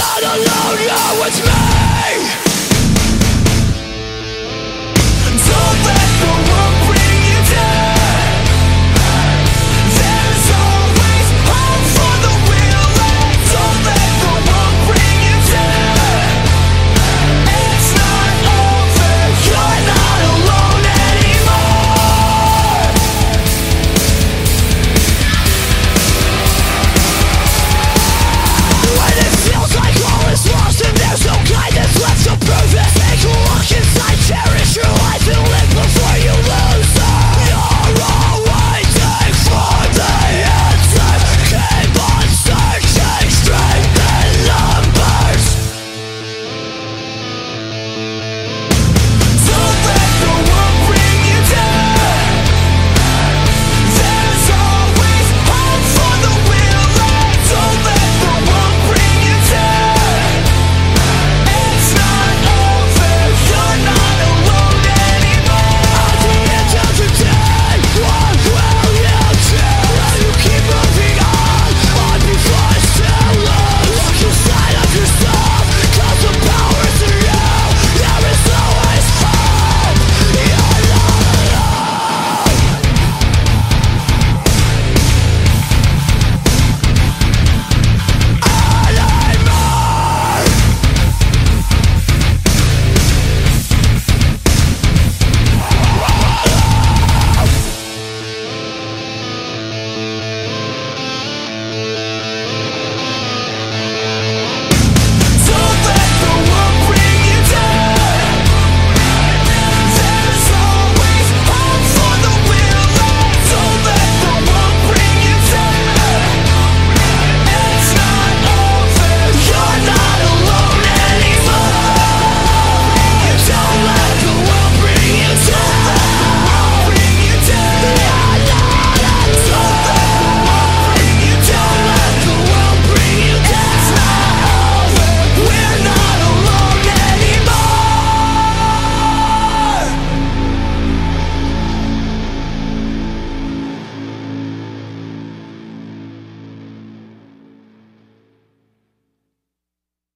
not alone, no, it's me.